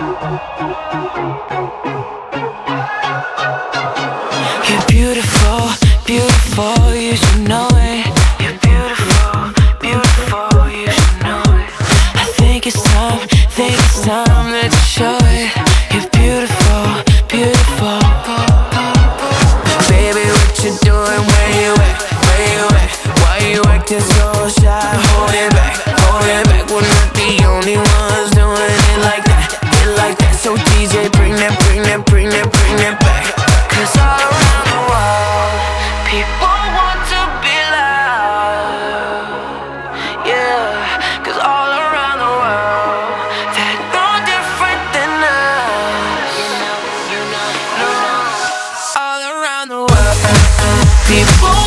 You're beautiful, beautiful, you should know it. You're beautiful, beautiful, you should know it. I think it's time, think it's time that you show it. People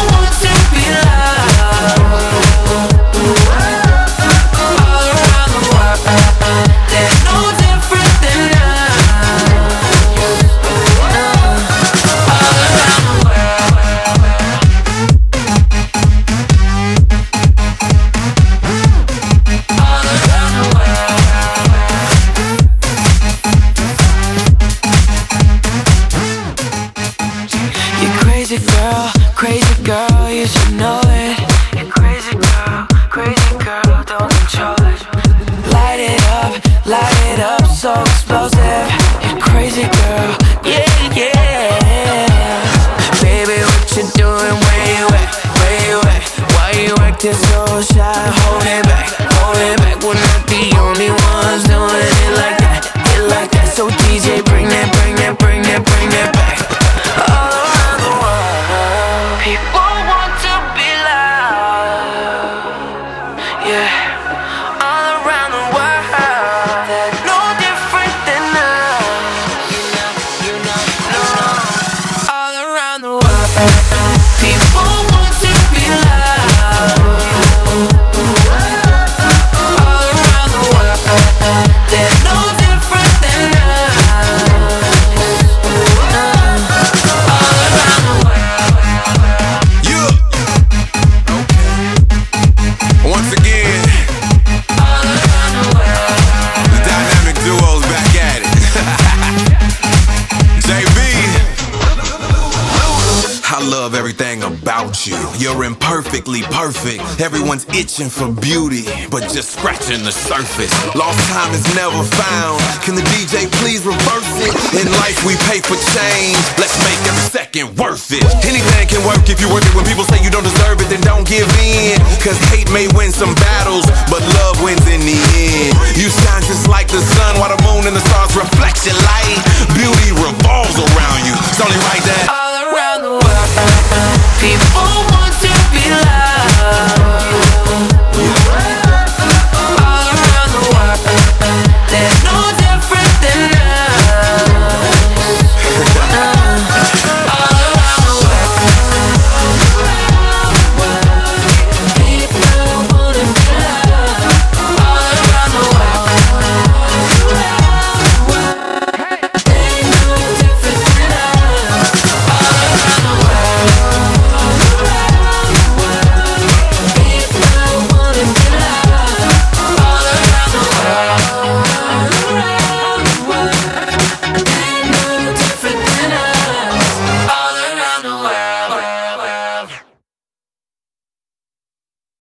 crazy girl, you should know it. You crazy girl, crazy girl, don't control it. Light it up, light it up, so explosive. You crazy girl, yeah, yeah. Baby, what you doing? Where you at? Where you at? Why you acting so shy? Hold it back, hold it back. We're you. You're imperfectly perfect. Everyone's itching for beauty, but just scratching the surface. Lost time is never found. Can the DJ please reverse it? In life, we pay for change. Let's make every second worth it. Anything can work if you work it. When people say you don't deserve it, then don't give in. Cause hate may win some battles, but love wins in the end. You shine just like the sun, while the moon and the stars reflect your light. Beauty revolves around you. It's only right that.